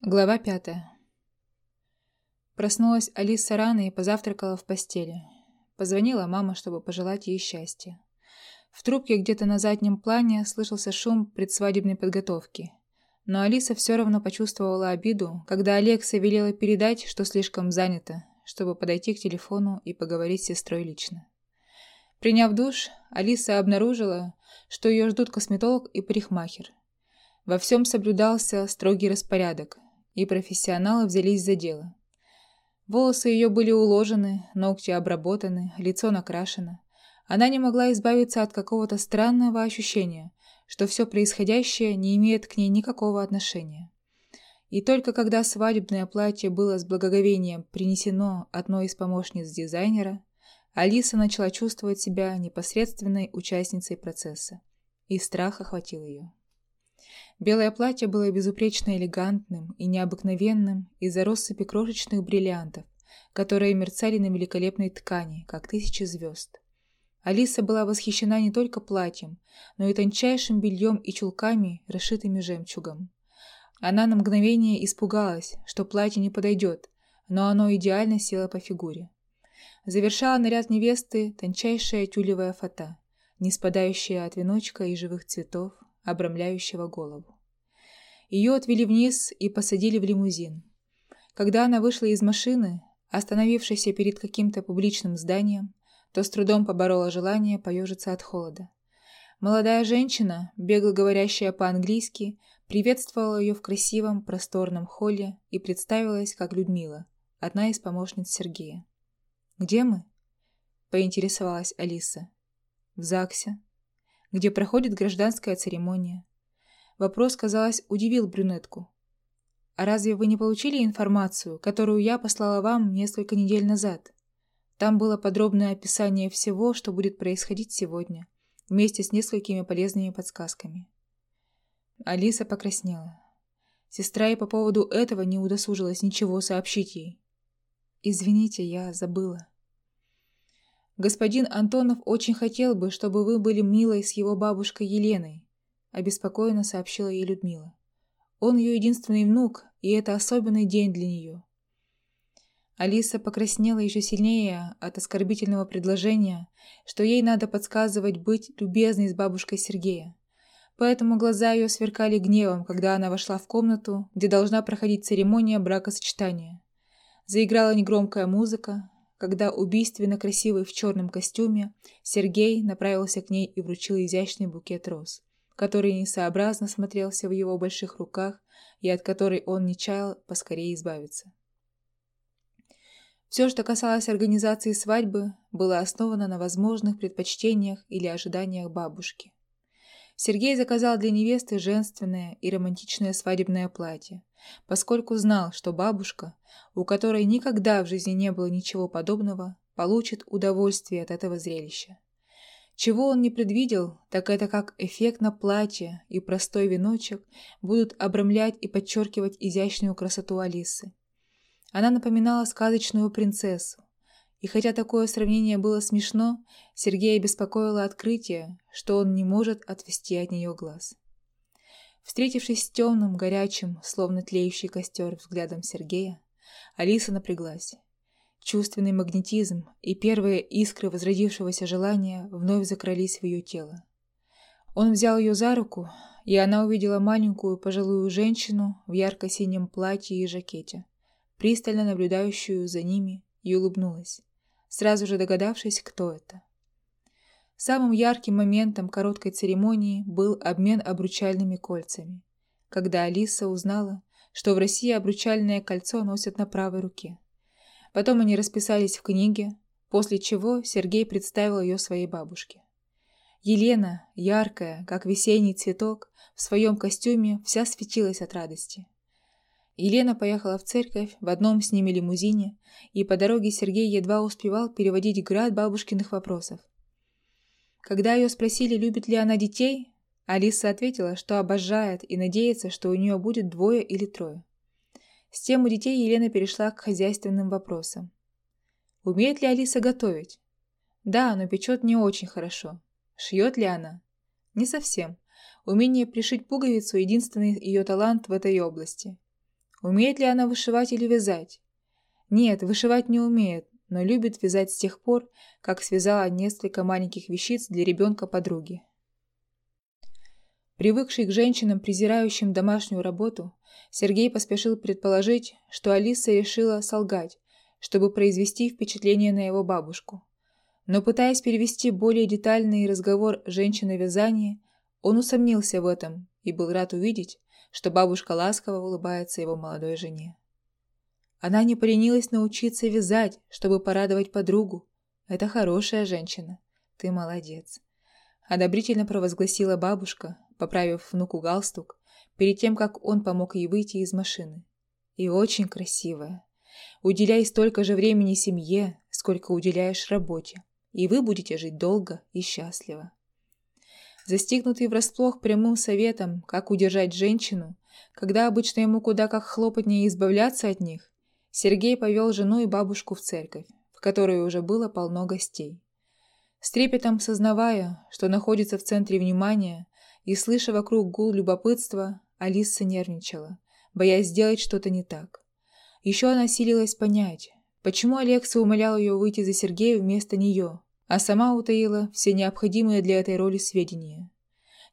Глава пятая. Проснулась Алиса рано и позавтракала в постели. Позвонила мама, чтобы пожелать ей счастья. В трубке где-то на заднем плане слышался шум предсвадебной подготовки. Но Алиса все равно почувствовала обиду, когда Алекса велела передать, что слишком занята, чтобы подойти к телефону и поговорить с сестрой лично. Приняв душ, Алиса обнаружила, что ее ждут косметолог и парикмахер. Во всем соблюдался строгий распорядок, и профессионалы взялись за дело. Волосы ее были уложены, ногти обработаны, лицо накрашено. Она не могла избавиться от какого-то странного ощущения, что все происходящее не имеет к ней никакого отношения. И только когда свадебное платье было с благоговением принесено одной из помощниц дизайнера, Алиса начала чувствовать себя непосредственной участницей процесса, и страх охватил ее. Белое платье было безупречно элегантным и необыкновенным из-за россыпи крошечных бриллиантов, которые мерцали на великолепной ткани, как тысячи звезд. Алиса была восхищена не только платьем, но и тончайшим бельем и чулками, расшитыми жемчугом. Она на мгновение испугалась, что платье не подойдет, но оно идеально село по фигуре. Завершала наряд невесты тончайшая тюлевая фата, не спадающая от веночка и живых цветов, обрамляющего голову. Ее отвели вниз и посадили в лимузин. Когда она вышла из машины, остановившейся перед каким-то публичным зданием, то с трудом поборола желание поежиться от холода. Молодая женщина, бегло говорящая по-английски, приветствовала ее в красивом просторном холле и представилась как Людмила, одна из помощниц Сергея. «Где мы?» – поинтересовалась Алиса. «В ЗАГСе», где проходит гражданская церемония. Вопрос, казалось, удивил брюнетку. «А разве вы не получили информацию, которую я послала вам несколько недель назад? Там было подробное описание всего, что будет происходить сегодня, вместе с несколькими полезными подсказками». Алиса покраснела. Сестра и по поводу этого не удосужилась ничего сообщить ей. «Извините, я забыла». Господин Антонов очень хотел бы, чтобы вы были милой с его бабушкой Еленой, обеспокоенно сообщила ей Людмила. Он ее единственный внук, и это особенный день для нее. Алиса покраснела еще сильнее от оскорбительного предложения, что ей надо подсказывать быть любезной с бабушкой Сергея. Поэтому глаза ее сверкали гневом, когда она вошла в комнату, где должна проходить церемония бракосочетания. Заиграла негромкая музыка, когда убийственно красивый в черном костюме Сергей направился к ней и вручил изящный букет роз, который несообразно смотрелся в его больших руках и от которой он не чаял поскорее избавиться. Все, что касалось организации свадьбы, было основано на возможных предпочтениях или ожиданиях бабушки. Сергей заказал для невесты женственное и романтичное свадебное платье, поскольку знал, что бабушка, у которой никогда в жизни не было ничего подобного, получит удовольствие от этого зрелища. Чего он не предвидел, так это как эффектно платье и простой веночек будут обрамлять и подчеркивать изящную красоту Алисы. Она напоминала сказочную принцессу, и хотя такое сравнение было смешно, Сергея беспокоило открытие, что он не может отвести от нее глаз. Встретившись с темным, горячим, словно тлеющий костер взглядом Сергея, Алиса напряглась. Чувственный магнетизм и первые искры возродившегося желания вновь закрались в ее тело. Он взял ее за руку, и она увидела маленькую пожилую женщину в ярко-синем платье и жакете, пристально наблюдающую за ними, и улыбнулась, сразу же догадавшись, кто это. Самым ярким моментом короткой церемонии был обмен обручальными кольцами, когда Алиса узнала, что в России обручальное кольцо носят на правой руке. Потом они расписались в книге, после чего Сергей представил ее своей бабушке. Елена, яркая, как весенний цветок, в своем костюме вся светилась от радости. Елена поехала в церковь в одном с ними лимузине, и по дороге Сергей едва успевал переводить град бабушкиных вопросов. Когда ее спросили, любит ли она детей, Алиса ответила, что обожает и надеется, что у нее будет двое или трое. С тем у детей Елена перешла к хозяйственным вопросам. Умеет ли Алиса готовить? Да, но печет не очень хорошо. Шьет ли она? Не совсем. Умение пришить пуговицу – единственный ее талант в этой области. Умеет ли она вышивать или вязать? Нет, вышивать не умеет, но любит вязать с тех пор, как связала несколько маленьких вещиц для ребенка подруги. Привыкший к женщинам, презирающим домашнюю работу, Сергей поспешил предположить, что Алиса решила солгать, чтобы произвести впечатление на его бабушку. Но пытаясь перевести более детальный разговор женщины-вязания, он усомнился в этом и был рад увидеть, что бабушка ласково улыбается его молодой жене. Она не поленилась научиться вязать, чтобы порадовать подругу. Это хорошая женщина. Ты молодец. Одобрительно провозгласила бабушка, поправив внуку галстук, перед тем, как он помог ей выйти из машины. И очень красивая. Уделяй столько же времени семье, сколько уделяешь работе, и вы будете жить долго и счастливо. Застигнутый врасплох прямым советом, как удержать женщину, когда обычно ему куда как хлопотнее избавляться от них, Сергей повел жену и бабушку в церковь, в которой уже было полно гостей. С трепетом сознавая, что находится в центре внимания, и слыша вокруг гул любопытства, Алиса нервничала, боясь сделать что-то не так. Еще она силилась понять, почему Алекса умолял ее выйти за Сергея вместо нее, а сама утаила все необходимые для этой роли сведения.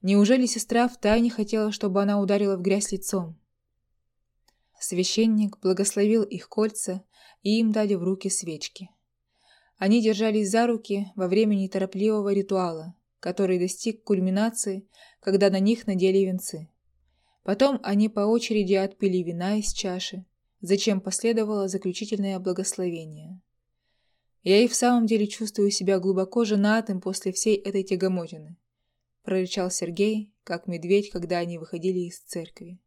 Неужели сестра втайне хотела, чтобы она ударила в грязь лицом? Священник благословил их кольца, и им дали в руки свечки. Они держались за руки во время неторопливого ритуала, который достиг кульминации, когда на них надели венцы. Потом они по очереди отпили вина из чаши, зачем последовало заключительное благословение. «Я и в самом деле чувствую себя глубоко женатым после всей этой тягомотины», прорычал Сергей, как медведь, когда они выходили из церкви.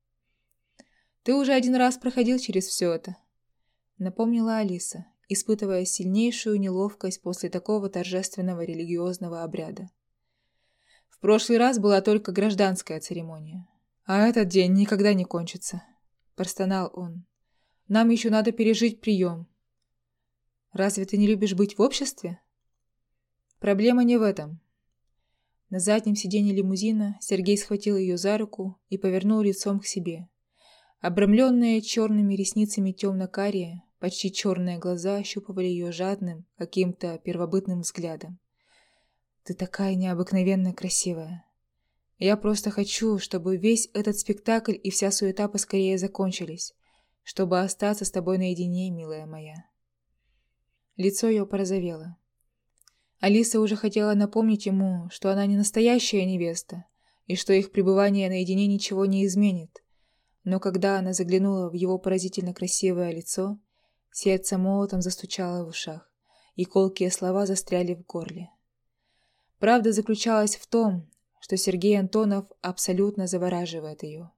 «Ты уже один раз проходил через все это», — напомнила Алиса, испытывая сильнейшую неловкость после такого торжественного религиозного обряда. В прошлый раз была только гражданская церемония. А этот день никогда не кончится, — простонал он. Нам еще надо пережить прием. Разве ты не любишь быть в обществе? Проблема не в этом. На заднем сиденье лимузина Сергей схватил ее за руку и повернул лицом к себе. Обрамленные черными ресницами темно-карие, почти черные глаза ощупывали ее жадным, каким-то первобытным взглядом. «Ты такая необыкновенно красивая!» Я просто хочу, чтобы весь этот спектакль и вся суета поскорее закончились, чтобы остаться с тобой наедине, милая моя. Лицо ее порозовело. Алиса уже хотела напомнить ему, что она не настоящая невеста, и что их пребывание наедине ничего не изменит. Но когда она заглянула в его поразительно красивое лицо, сердце молотом застучало в ушах, и колкие слова застряли в горле. Правда заключалась в том, что Сергей Антонов абсолютно завораживает ее.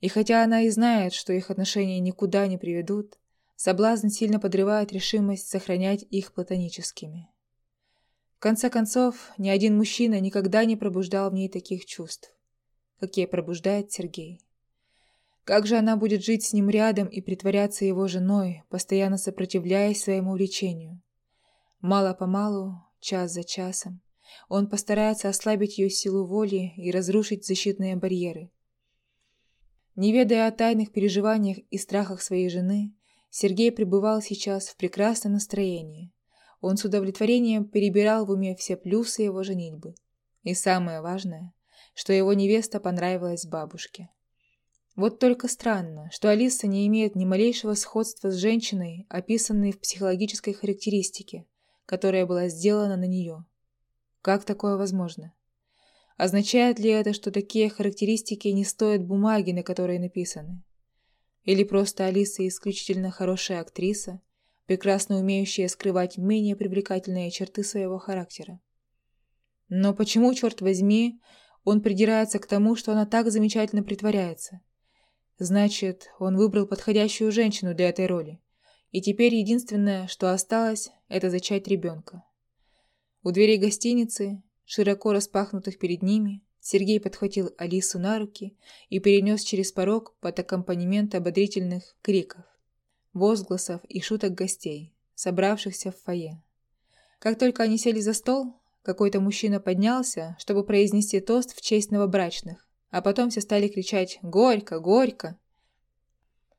И хотя она и знает, что их отношения никуда не приведут, соблазн сильно подрывает решимость сохранять их платоническими. В конце концов, ни один мужчина никогда не пробуждал в ней таких чувств, какие пробуждает Сергей. Как же она будет жить с ним рядом и притворяться его женой, постоянно сопротивляясь своему влечению? Мало-помалу, час за часом, он постарается ослабить ее силу воли и разрушить защитные барьеры. Не ведая о тайных переживаниях и страхах своей жены, Сергей пребывал сейчас в прекрасном настроении. Он с удовлетворением перебирал в уме все плюсы его женитьбы. И самое важное, что его невеста понравилась бабушке. Вот только странно, что Алиса не имеет ни малейшего сходства с женщиной, описанной в психологической характеристике, которая была сделана на нее. Как такое возможно? Означает ли это, что такие характеристики не стоят бумаги, на которой написаны? Или просто Алиса исключительно хорошая актриса, прекрасно умеющая скрывать менее привлекательные черты своего характера? Но почему, черт возьми, он придирается к тому, что она так замечательно притворяется? Значит, он выбрал подходящую женщину для этой роли. И теперь единственное, что осталось, это зачать ребенка. У дверей гостиницы, широко распахнутых перед ними, Сергей подхватил Алису на руки и перенес через порог под аккомпанемент ободрительных криков, возгласов и шуток гостей, собравшихся в фойе. Как только они сели за стол, какой-то мужчина поднялся, чтобы произнести тост в честь новобрачных, а потом все стали кричать «Горько! Горько!».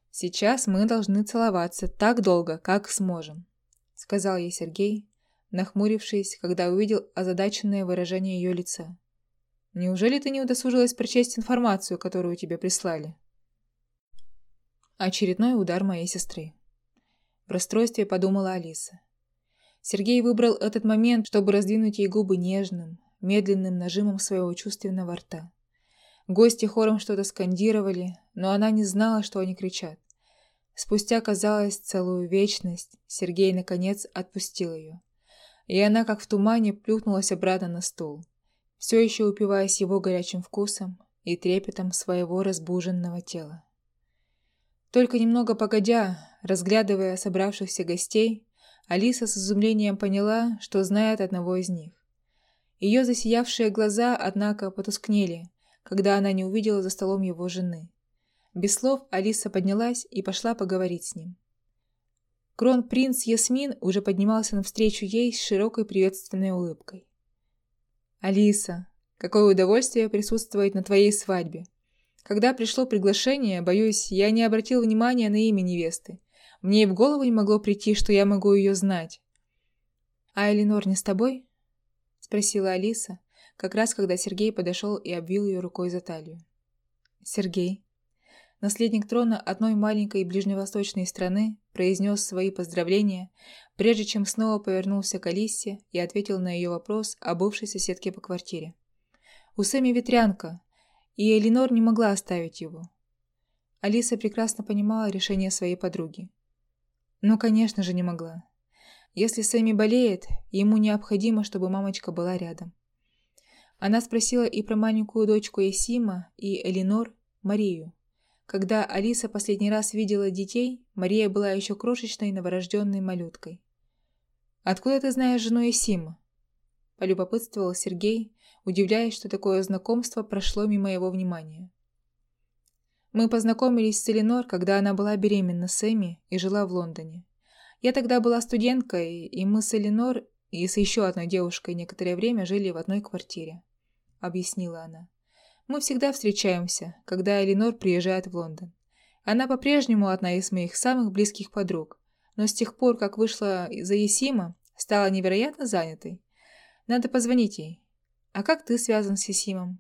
Сейчас мы должны целоваться так долго, как сможем, сказал ей Сергей, нахмурившись, когда увидел озадаченное выражение ее лица. Неужели ты не удосужилась прочесть информацию, которую тебе прислали? Очередной удар моей сестры. В расстройстве подумала Алиса. Сергей выбрал этот момент, чтобы раздвинуть ей губы нежным, медленным нажимом своего чувственного рта. Гости хором что-то скандировали, но она не знала, что они кричат. Спустя, казалось, целую вечность, Сергей, наконец, отпустил ее. И она, как в тумане, плюхнулась обратно на стул, все еще упиваясь его горячим вкусом и трепетом своего разбуженного тела. Только немного погодя, разглядывая собравшихся гостей, Алиса с изумлением поняла, что знает одного из них. Ее засиявшие глаза, однако, потускнели, когда она не увидела за столом его жены. Без слов Алиса поднялась и пошла поговорить с ним. Кронпринц Ясмин уже поднимался навстречу ей с широкой приветственной улыбкой. «Алиса, какое удовольствие присутствовать на твоей свадьбе. Когда пришло приглашение, боюсь, я не обратил внимания на имя невесты. Мне и в голову не могло прийти, что я могу ее знать». «А Эленор не с тобой?» — спросила Алиса, как раз когда Сергей подошел и обвил ее рукой за талию. «Сергей». Наследник трона одной маленькой ближневосточной страны произнес свои поздравления, прежде чем снова повернулся к Алисе и ответил на ее вопрос о бывшей соседке по квартире. «У Сэмми ветрянка, и Элинор не могла оставить его». Алиса прекрасно понимала решение своей подруги. Ну, конечно же, не могла. Если Сэмми болеет, ему необходимо, чтобы мамочка была рядом. Она спросила и про маленькую дочку Есима, и Элинор, Марию. Когда Алиса последний раз видела детей, Мария была еще крошечной новорожденной малюткой. «Откуда ты знаешь жену Есима?» – полюбопытствовал Сергей, удивляясь, что такое знакомство прошло мимо его внимания. Мы познакомились с Эленор, когда она была беременна с Эми и жила в Лондоне. Я тогда была студенткой, и мы с Эленор и с еще одной девушкой некоторое время жили в одной квартире объяснила она. «Мы всегда встречаемся, когда Эленор приезжает в Лондон. Она по-прежнему одна из моих самых близких подруг, но с тех пор, как вышла за Есима, стала невероятно занятой. Надо позвонить ей. А как ты связан с Есимом?»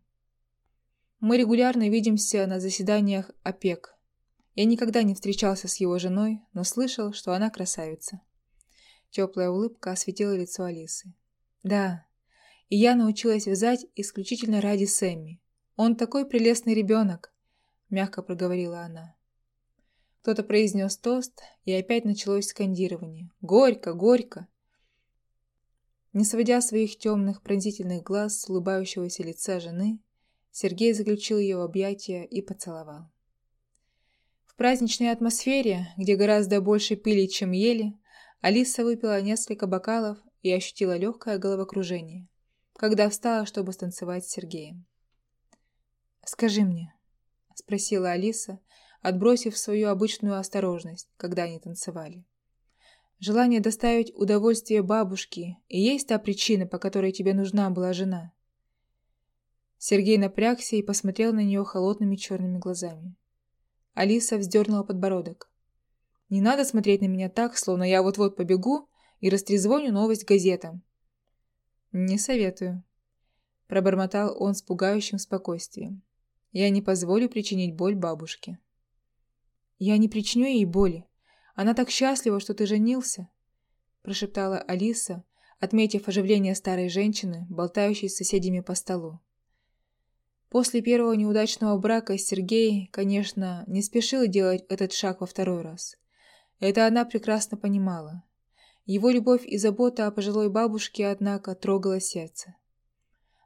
«Мы регулярно видимся на заседаниях ОПЕК. Я никогда не встречался с его женой, но слышал, что она красавица». Теплая улыбка осветила лицо Алисы. «Да, и я научилась вязать исключительно ради Сэмми. Он такой прелестный ребенок, мягко проговорила она. Кто-то произнес тост, и опять началось скандирование. Горько, горько. Не сводя своих темных пронзительных глаз с улыбающегося лица жены, Сергей заключил ее в объятия и поцеловал. В праздничной атмосфере, где гораздо больше пили, чем ели, Алиса выпила несколько бокалов и ощутила легкое головокружение когда встала, чтобы станцевать с Сергеем. «Скажи мне», — спросила Алиса, отбросив свою обычную осторожность, когда они танцевали. «Желание доставить удовольствие бабушке и есть та причина, по которой тебе нужна была жена?» Сергей напрягся и посмотрел на нее холодными черными глазами. Алиса вздернула подбородок. «Не надо смотреть на меня так, словно я вот-вот побегу и растрезвоню новость газетам. «Не советую», – пробормотал он с пугающим спокойствием. «Я не позволю причинить боль бабушке». «Я не причиню ей боли. Она так счастлива, что ты женился», – прошептала Алиса, отметив оживление старой женщины, болтающей с соседями по столу. После первого неудачного брака Сергей, конечно, не спешил делать этот шаг во второй раз. Это она прекрасно понимала. Его любовь и забота о пожилой бабушке, однако, трогала сердце.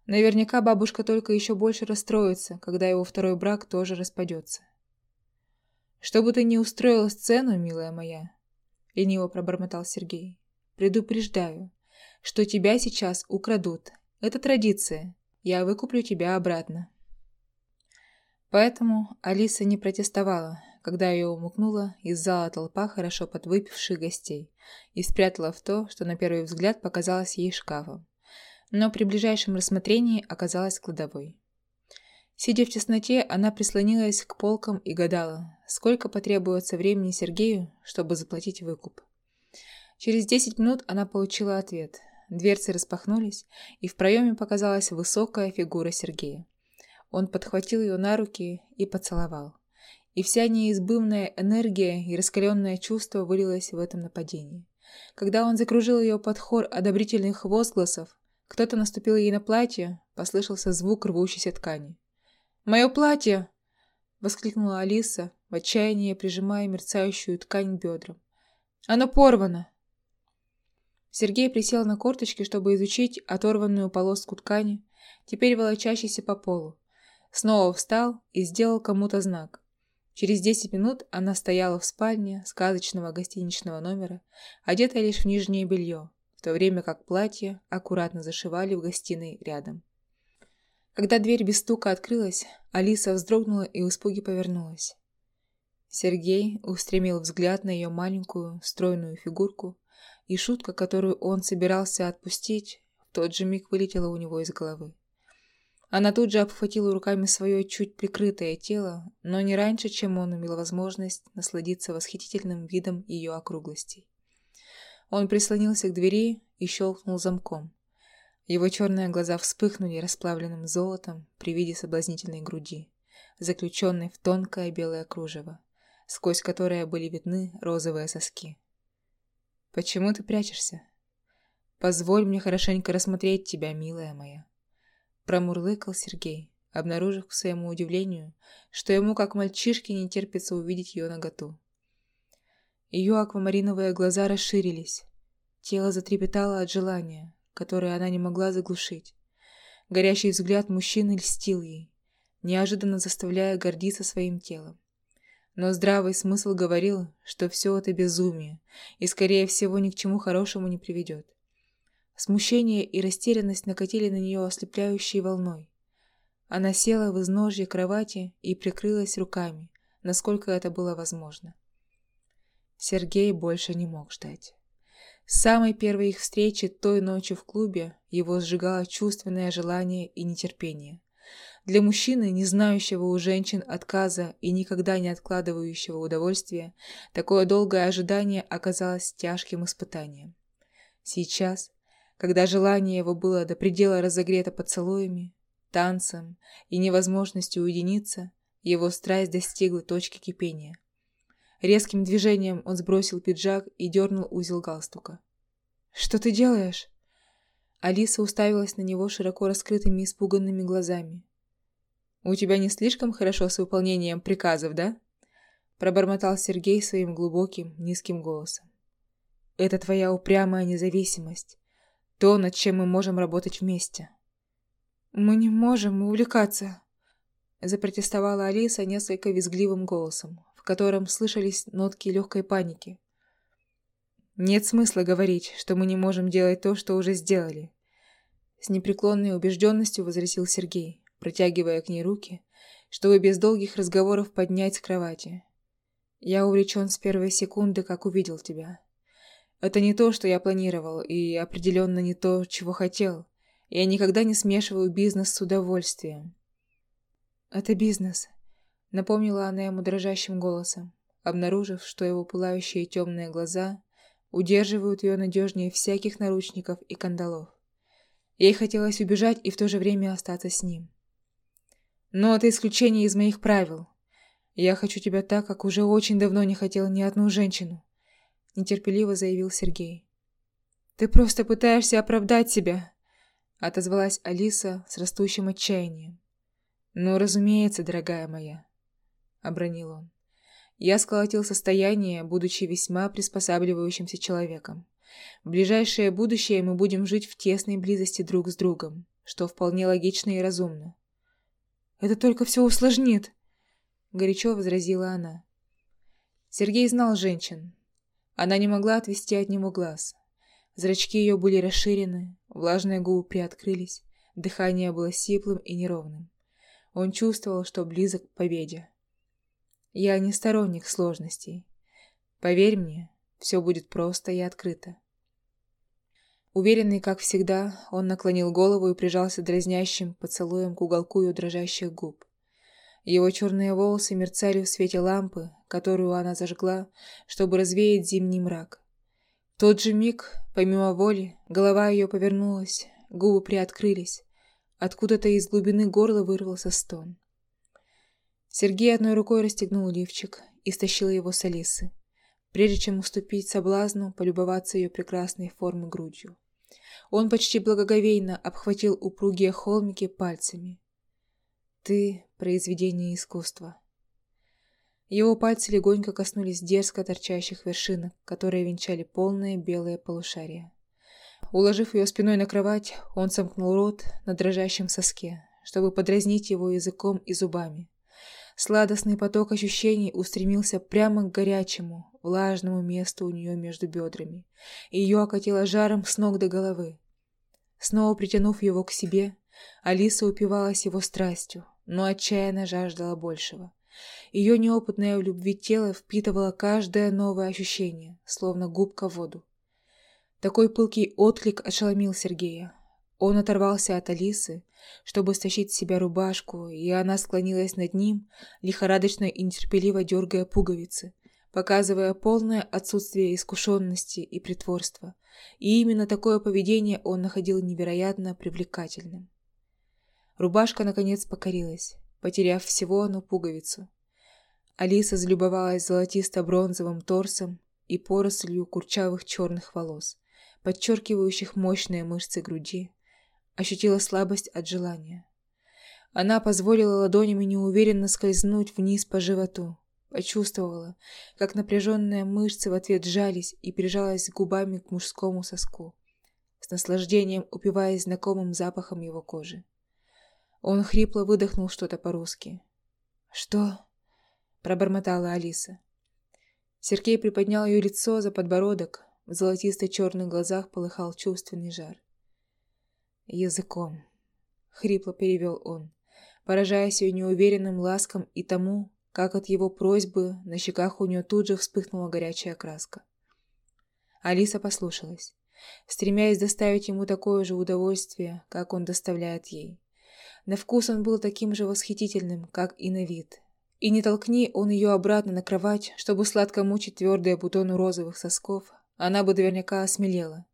Наверняка бабушка только еще больше расстроится, когда его второй брак тоже распадется. «Что бы ты ни устроила сцену, милая моя», — лениво пробормотал Сергей, — «предупреждаю, что тебя сейчас украдут. Это традиция. Я выкуплю тебя обратно». Поэтому Алиса не протестовала, когда ее умукнула из зала толпа хорошо подвыпивших гостей и спрятала в то, что на первый взгляд показалось ей шкафом, но при ближайшем рассмотрении оказалось кладовой. Сидя в тесноте, она прислонилась к полкам и гадала, сколько потребуется времени Сергею, чтобы заплатить выкуп. Через 10 минут она получила ответ. Дверцы распахнулись, и в проеме показалась высокая фигура Сергея. Он подхватил ее на руки и поцеловал. И вся неизбывная энергия и раскаленное чувство вылилось в этом нападении. Когда он закружил ее под хор одобрительных возгласов, кто-то наступил ей на платье, послышался звук рвущейся ткани. «Мое платье!» — воскликнула Алиса, в отчаянии прижимая мерцающую ткань к бедрам. «Оно порвано!» Сергей присел на корточки, чтобы изучить оторванную полоску ткани, теперь волочащейся по полу. Снова встал и сделал кому-то знак. Через десять минут она стояла в спальне сказочного гостиничного номера, одетая лишь в нижнее белье, в то время как платье аккуратно зашивали в гостиной рядом. Когда дверь без стука открылась, Алиса вздрогнула и в испуге повернулась. Сергей устремил взгляд на ее маленькую, стройную фигурку, и шутка, которую он собирался отпустить, в тот же миг вылетела у него из головы. Она тут же обхватила руками свое чуть прикрытое тело, но не раньше, чем он имел возможность насладиться восхитительным видом ее округлостей. Он прислонился к двери и щелкнул замком. Его черные глаза вспыхнули расплавленным золотом при виде соблазнительной груди, заключенной в тонкое белое кружево, сквозь которое были видны розовые соски. «Почему ты прячешься? Позволь мне хорошенько рассмотреть тебя, милая моя», промурлыкал Сергей, обнаружив к своему удивлению, что ему, как мальчишке, не терпится увидеть ее наготу. Ее аквамариновые глаза расширились, тело затрепетало от желания, которое она не могла заглушить. Горящий взгляд мужчины льстил ей, неожиданно заставляя гордиться своим телом. Но здравый смысл говорил, что все это безумие и, скорее всего, ни к чему хорошему не приведет. Смущение и растерянность накатили на нее ослепляющей волной. Она села в изножье кровати и прикрылась руками, насколько это было возможно. Сергей больше не мог ждать. С самой первой их встречи той ночью в клубе его сжигало чувственное желание и нетерпение. Для мужчины, не знающего у женщин отказа и никогда не откладывающего удовольствия, такое долгое ожидание оказалось тяжким испытанием. Сейчас, когда желание его было до предела разогрето поцелуями, танцем и невозможностью уединиться, его страсть достигла точки кипения. Резким движением он сбросил пиджак и дернул узел галстука. «Что ты делаешь?» Алиса уставилась на него широко раскрытыми испуганными глазами. «У тебя не слишком хорошо с выполнением приказов, да?» Пробормотал Сергей своим глубоким, низким голосом. «Это твоя упрямая независимость. То, над чем мы можем работать вместе». «Мы не можем увлекаться», — запротестовала Алиса несколько визгливым голосом котором слышались нотки легкой паники. «Нет смысла говорить, что мы не можем делать то, что уже сделали», с непреклонной убежденностью возразил Сергей, протягивая к ней руки, чтобы без долгих разговоров поднять с кровати. «Я увлечен с первой секунды, как увидел тебя. Это не то, что я планировал, и определенно не то, чего хотел. Я никогда не смешиваю бизнес с удовольствием». «Это бизнес», Напомнила она ему дрожащим голосом, обнаружив, что его пылающие темные глаза удерживают ее надежнее всяких наручников и кандалов. Ей хотелось убежать и в то же время остаться с ним. Но это исключение из моих правил. Я хочу тебя так, как уже очень давно не хотел ни одну женщину, нетерпеливо заявил Сергей. Ты просто пытаешься оправдать себя, отозвалась Алиса с растущим отчаянием. Ну, разумеется, дорогая моя. — обронил он. Я сколотил состояние, будучи весьма приспосабливающимся человеком. В ближайшее будущее мы будем жить в тесной близости друг с другом, что вполне логично и разумно. «Это только все усложнит», — горячо возразила она. Сергей знал женщин. Она не могла отвести от него глаз. Зрачки ее были расширены, влажные губы приоткрылись, дыхание было сиплым и неровным. Он чувствовал, что близок к победе. Я не сторонник сложностей. Поверь мне, все будет просто и открыто. Уверенный, как всегда, он наклонил голову и прижался дразнящим поцелуем к уголку ее дрожащих губ. Его черные волосы мерцали в свете лампы, которую она зажгла, чтобы развеять зимний мрак. В тот же миг, помимо воли, голова ее повернулась, губы приоткрылись. Откуда-то из глубины горла вырвался стон. Сергей одной рукой расстегнул лифчик и стащил его с Алисы, прежде чем уступить соблазну полюбоваться ее прекрасной формы грудью. Он почти благоговейно обхватил упругие холмики пальцами. «Ты — произведение искусства». Его пальцы легонько коснулись дерзко торчащих вершинок, которые венчали полное белое полушарие. Уложив ее спиной на кровать, он сомкнул рот на дрожащем соске, чтобы подразнить его языком и зубами. Сладостный поток ощущений устремился прямо к горячему, влажному месту у нее между бедрами, и ее окатило жаром с ног до головы. Снова притянув его к себе, Алиса упивалась его страстью, но отчаянно жаждала большего. Ее неопытное в любви тело впитывало каждое новое ощущение, словно губка в воду. Такой пылкий отклик ошеломил Сергея. Он оторвался от Алисы, чтобы стащить с себя рубашку, и она склонилась над ним, лихорадочно и нетерпеливо дергая пуговицы, показывая полное отсутствие искушенности и притворства. И именно такое поведение он находил невероятно привлекательным. Рубашка, наконец, покорилась, потеряв всего одну пуговицу. Алиса залюбовалась золотисто-бронзовым торсом и порослью курчавых черных волос, подчеркивающих мощные мышцы груди, ощутила слабость от желания. Она позволила ладонями неуверенно скользнуть вниз по животу, почувствовала, как напряженные мышцы в ответ сжались и прижалась губами к мужскому соску, с наслаждением упиваясь знакомым запахом его кожи. Он хрипло выдохнул что-то по-русски. «Что?» – пробормотала Алиса. Сергей приподнял ее лицо за подбородок, в золотисто-черных глазах полыхал чувственный жар. «Языком», — хрипло перевел он, поражаясь ее неуверенным ласкам и тому, как от его просьбы на щеках у нее тут же вспыхнула горячая краска. Алиса послушалась, стремясь доставить ему такое же удовольствие, как он доставляет ей. На вкус он был таким же восхитительным, как и на вид. И не толкни он ее обратно на кровать, чтобы сладко мучить твердые бутоны розовых сосков, она бы наверняка осмелела.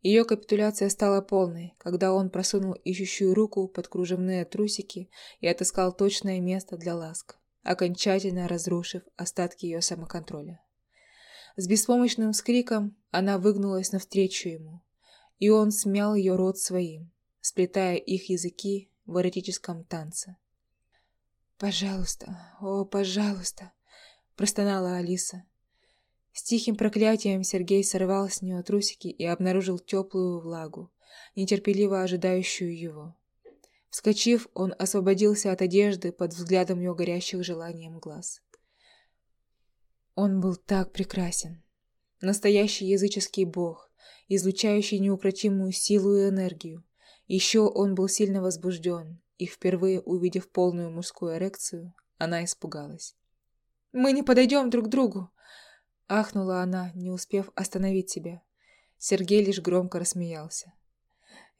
Ее капитуляция стала полной, когда он просунул ищущую руку под кружевные трусики и отыскал точное место для ласк, окончательно разрушив остатки ее самоконтроля. С беспомощным скриком она выгнулась навстречу ему, и он смял ее рот своим, сплетая их языки в эротическом танце. «Пожалуйста, о, пожалуйста!» – простонала Алиса. С тихим проклятием Сергей сорвал с нее трусики и обнаружил теплую влагу, нетерпеливо ожидающую его. Вскочив, он освободился от одежды под взглядом ее горящих желанием глаз. Он был так прекрасен. Настоящий языческий бог, излучающий неукротимую силу и энергию. Еще он был сильно возбужден, и впервые увидев полную мужскую эрекцию, она испугалась. «Мы не подойдем друг к другу!» Ахнула она, не успев остановить себя. Сергей лишь громко рассмеялся.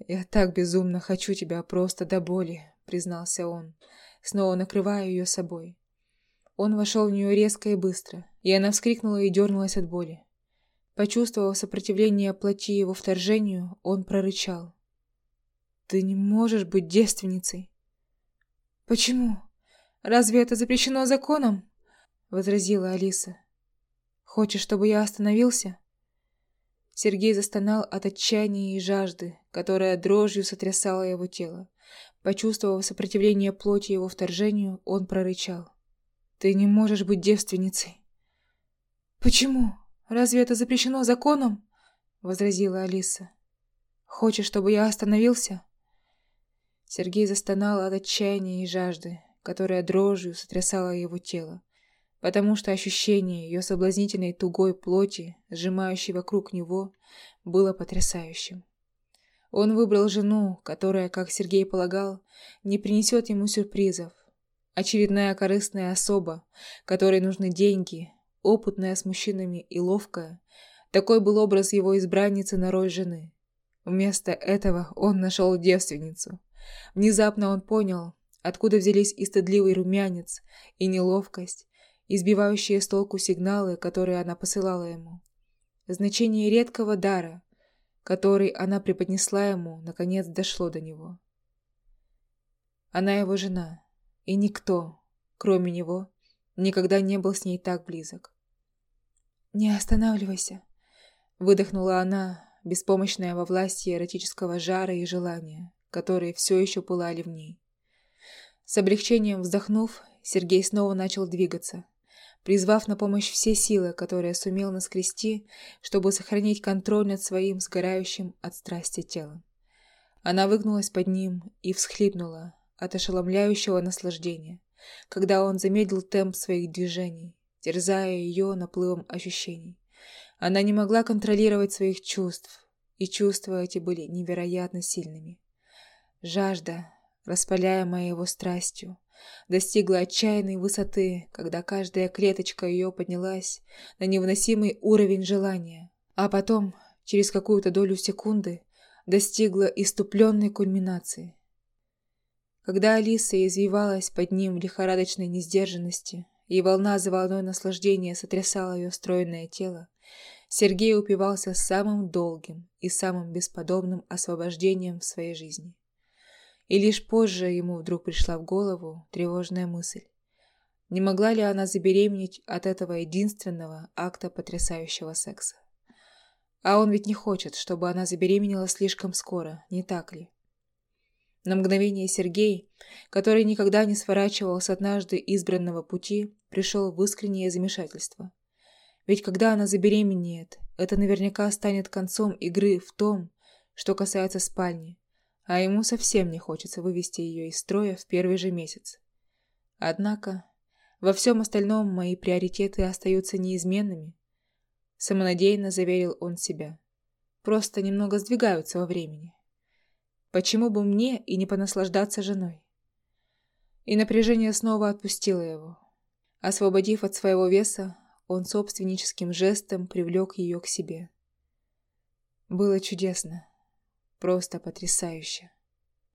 «Я так безумно хочу тебя просто до боли», — признался он, снова накрывая ее собой. Он вошел в нее резко и быстро, и она вскрикнула и дернулась от боли. Почувствовав сопротивление плоти его вторжению, он прорычал. «Ты не можешь быть девственницей!» «Почему? Разве это запрещено законом?» — возразила Алиса. Хочешь, чтобы я остановился?» Сергей застонал от отчаяния и жажды, которая дрожью сотрясала его тело. Почувствовав сопротивление плоти его вторжению, он прорычал. «Ты не можешь быть девственницей!» «Почему? Разве это запрещено законом?» — возразила Алиса. «Хочешь, чтобы я остановился?» Сергей застонал от отчаяния и жажды, которая дрожью сотрясала его тело потому что ощущение ее соблазнительной тугой плоти, сжимающей вокруг него, было потрясающим. Он выбрал жену, которая, как Сергей полагал, не принесет ему сюрпризов. Очередная корыстная особа, которой нужны деньги, опытная с мужчинами и ловкая. Такой был образ его избранницы на роль жены. Вместо этого он нашел девственницу. Внезапно он понял, Откуда взялись и стыдливый румянец, и неловкость, избивающие с толку сигналы, которые она посылала ему. Значение редкого дара, который она преподнесла ему, наконец дошло до него. Она его жена, и никто, кроме него, никогда не был с ней так близок. «Не останавливайся», — выдохнула она, беспомощная во власти эротического жара и желания, которые все еще пылали в ней. С облегчением вздохнув, Сергей снова начал двигаться, призвав на помощь все силы, которые сумел наскрести, чтобы сохранить контроль над своим сгорающим от страсти телом. Она выгнулась под ним и всхлипнула от ошеломляющего наслаждения, когда он замедлил темп своих движений, терзая ее наплывом ощущений. Она не могла контролировать своих чувств, и чувства эти были невероятно сильными. Жажда, распаляемая его страстью, достигла отчаянной высоты, когда каждая клеточка ее поднялась на невыносимый уровень желания, а потом, через какую-то долю секунды, достигла иступленной кульминации. Когда Алиса извивалась под ним в лихорадочной несдержанности, и волна за волной наслаждения сотрясала ее стройное тело, Сергей упивался самым долгим и самым бесподобным освобождением в своей жизни. И лишь позже ему вдруг пришла в голову тревожная мысль. Не могла ли она забеременеть от этого единственного акта потрясающего секса? А он ведь не хочет, чтобы она забеременела слишком скоро, не так ли? На мгновение Сергей, который никогда не сворачивал с однажды избранного пути, пришел в искреннее замешательство. Ведь когда она забеременеет, это наверняка станет концом игры в том, что касается спальни, а ему совсем не хочется вывести ее из строя в первый же месяц. Однако, во всем остальном мои приоритеты остаются неизменными. Самонадеянно заверил он себя. Просто немного сдвигаются во времени. Почему бы мне и не понаслаждаться женой? И напряжение снова отпустило его. Освободив от своего веса, он собственническим жестом привлек ее к себе. Было чудесно. Просто потрясающе.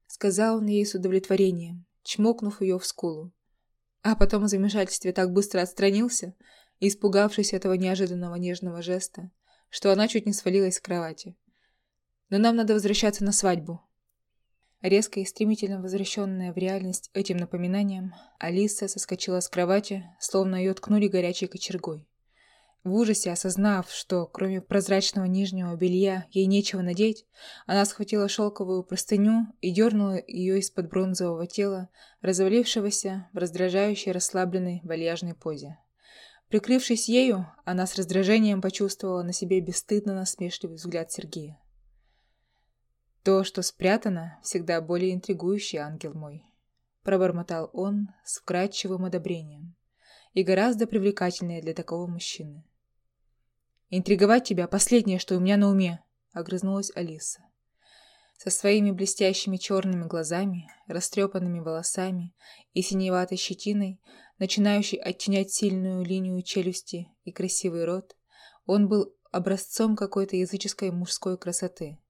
Сказал он ей с удовлетворением, чмокнув ее в скулу. А потом в замешательстве так быстро отстранился, испугавшись этого неожиданного нежного жеста, что она чуть не свалилась с кровати. «Но нам надо возвращаться на свадьбу», Резко и стремительно возвращенная в реальность этим напоминанием, Алиса соскочила с кровати, словно ее ткнули горячей кочергой. В ужасе осознав, что кроме прозрачного нижнего белья ей нечего надеть, она схватила шелковую простыню и дернула ее из-под бронзового тела, развалившегося в раздражающей расслабленной вальяжной позе. Прикрывшись ею, она с раздражением почувствовала на себе бесстыдно насмешливый взгляд Сергея. То, что спрятано, всегда более интригующий ангел мой. Пробормотал он с вкрадчивым одобрением и гораздо привлекательнее для такого мужчины. «Интриговать тебя – последнее, что у меня на уме», – огрызнулась Алиса. Со своими блестящими черными глазами, растрепанными волосами и синеватой щетиной, начинающей оттенять сильную линию челюсти и красивый рот, он был образцом какой-то языческой мужской красоты –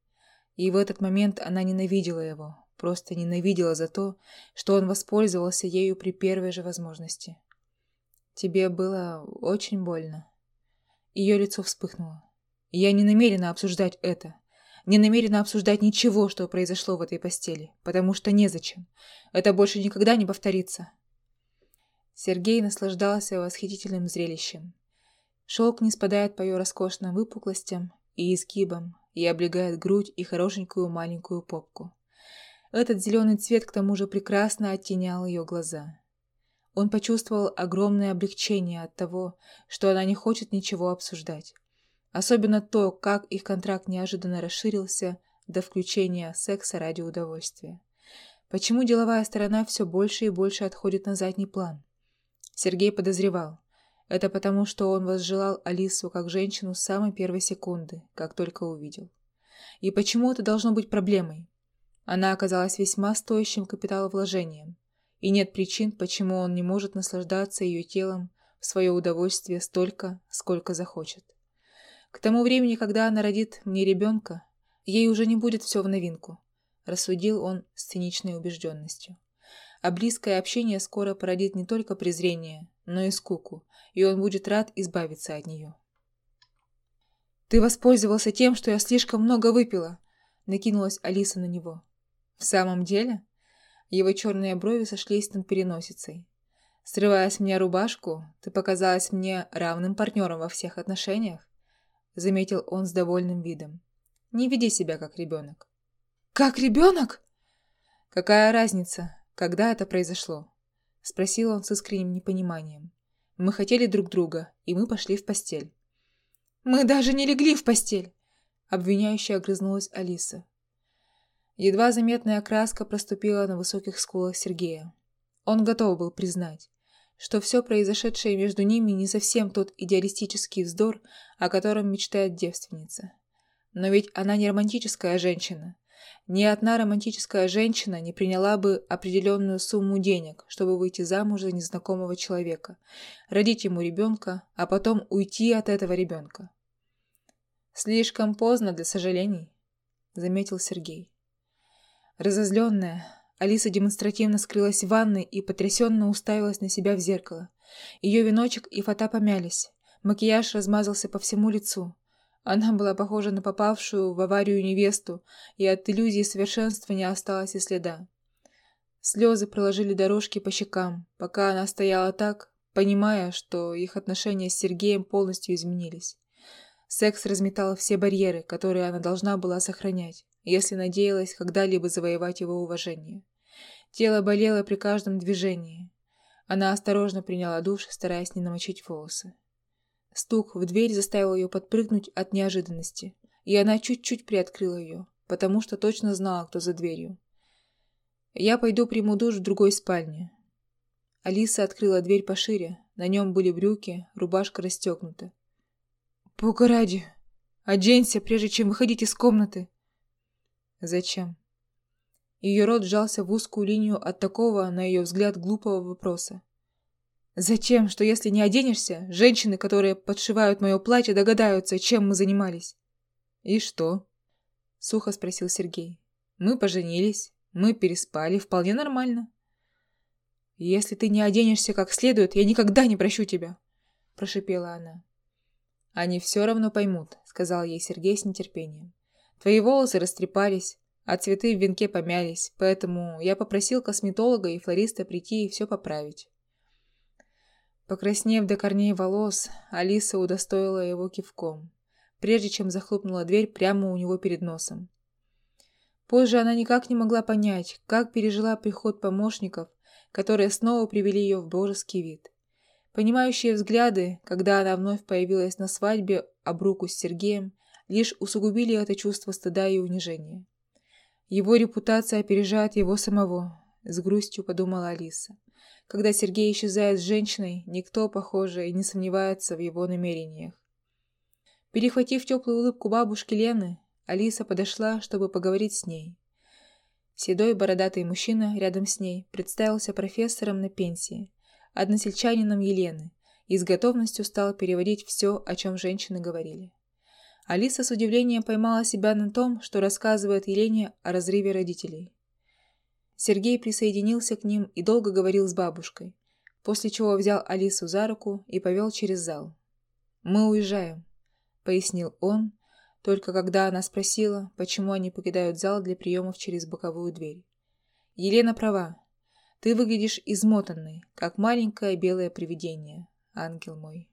и в этот момент она ненавидела его, просто ненавидела за то, что он воспользовался ею при первой же возможности. «Тебе было очень больно». Ее лицо вспыхнуло. «Я не намерена обсуждать это. Не намерена обсуждать ничего, что произошло в этой постели, потому что незачем. Это больше никогда не повторится». Сергей наслаждался восхитительным зрелищем. Шелк не спадает по ее роскошным выпуклостям и изгибам, и облегает грудь и хорошенькую маленькую попку. Этот зеленый цвет к тому же прекрасно оттенял ее глаза. Он почувствовал огромное облегчение от того, что она не хочет ничего обсуждать. Особенно то, как их контракт неожиданно расширился до включения секса ради удовольствия. Почему деловая сторона все больше и больше отходит на задний план? Сергей подозревал. Это потому, что он возжелал Алису как женщину с самой первой секунды, как только увидел. И почему это должно быть проблемой? Она оказалась весьма стоящим капиталовложением, и нет причин, почему он не может наслаждаться ее телом в свое удовольствие столько, сколько захочет. К тому времени, когда она родит мне ребенка, ей уже не будет все в новинку, рассудил он с циничной убежденностью. а близкое общение скоро породит не только презрение, но и скуку, и он будет рад избавиться от нее. «Ты воспользовался тем, что я слишком много выпила», — накинулась Алиса на него. «В самом деле?» Его черные брови сошлись над переносицей. «Срывая с меня рубашку, ты показалась мне равным партнером во всех отношениях», — заметил он с довольным видом. «Не веди себя как ребенок». «Как ребенок?» «Какая разница, когда это произошло?» — спросил он с искренним непониманием. «Мы хотели друг друга, и мы пошли в постель». «Мы даже не легли в постель!» — обвиняюще огрызнулась Алиса. Едва заметная краска проступила на высоких скулах Сергея. Он готов был признать, что все произошедшее между ними не совсем тот идеалистический вздор, о котором мечтает девственница. Но ведь она не романтическая женщина. Ни одна романтическая женщина не приняла бы определенную сумму денег, чтобы выйти замуж за незнакомого человека, родить ему ребенка, а потом уйти от этого ребенка. «Слишком поздно для сожалений», — заметил Сергей. Разозленная, Алиса демонстративно скрылась в ванной и потрясенно уставилась на себя в зеркало. Ее веночек и фата помялись. Макияж размазался по всему лицу. Она была похожа на попавшую в аварию невесту, и от иллюзии совершенства не осталось и следа. Слезы проложили дорожки по щекам, пока она стояла так, понимая, что их отношения с Сергеем полностью изменились. Секс разметал все барьеры, которые она должна была сохранять если надеялась когда-либо завоевать его уважение. Тело болело при каждом движении. Она осторожно приняла душ, стараясь не намочить волосы. Стук в дверь заставил ее подпрыгнуть от неожиданности, и она чуть-чуть приоткрыла ее, потому что точно знала, кто за дверью. «Я пойду приму душ в другой спальне». Алиса открыла дверь пошире, на нем были брюки, рубашка расстегнута. «Бога ради! Оденься, прежде чем выходить из комнаты!» Зачем? Ее рот сжался в узкую линию от такого, на ее взгляд, глупого вопроса. Зачем, что если не оденешься, женщины, которые подшивают мое платье, догадаются, чем мы занимались? И что? Сухо спросил Сергей. Мы поженились, мы переспали, вполне нормально. Если ты не оденешься как следует, я никогда не прощу тебя, прошипела она. Они все равно поймут, сказал ей Сергей с нетерпением. Твои волосы растрепались, а цветы в венке помялись, поэтому я попросил косметолога и флориста прийти и все поправить. Покраснев до корней волос, Алиса удостоила его кивком, прежде чем захлопнула дверь прямо у него перед носом. Позже она никак не могла понять, как пережила приход помощников, которые снова привели ее в божеский вид. Понимающие взгляды, когда она вновь появилась на свадьбе об руку с Сергеем, лишь усугубили это чувство стыда и унижения. Его репутация опережает его самого, с грустью подумала Алиса. Когда Сергей исчезает с женщиной, никто, похоже, и не сомневается в его намерениях. Перехватив теплую улыбку бабушки Лены, Алиса подошла, чтобы поговорить с ней. Седой бородатый мужчина рядом с ней представился профессором на пенсии, односельчанином Елены, и с готовностью стал переводить все, о чем женщины говорили. Алиса с удивлением поймала себя на том, что рассказывает Елене о разрыве родителей. Сергей присоединился к ним и долго говорил с бабушкой, после чего взял Алису за руку и повел через зал. «Мы уезжаем», — пояснил он, только когда она спросила, почему они покидают зал для приемов через боковую дверь. «Елена права. Ты выглядишь измотанной, как маленькое белое привидение, ангел мой».